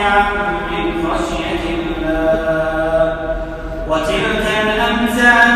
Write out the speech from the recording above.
خاشعا من خشية الله. وتلك الأمثال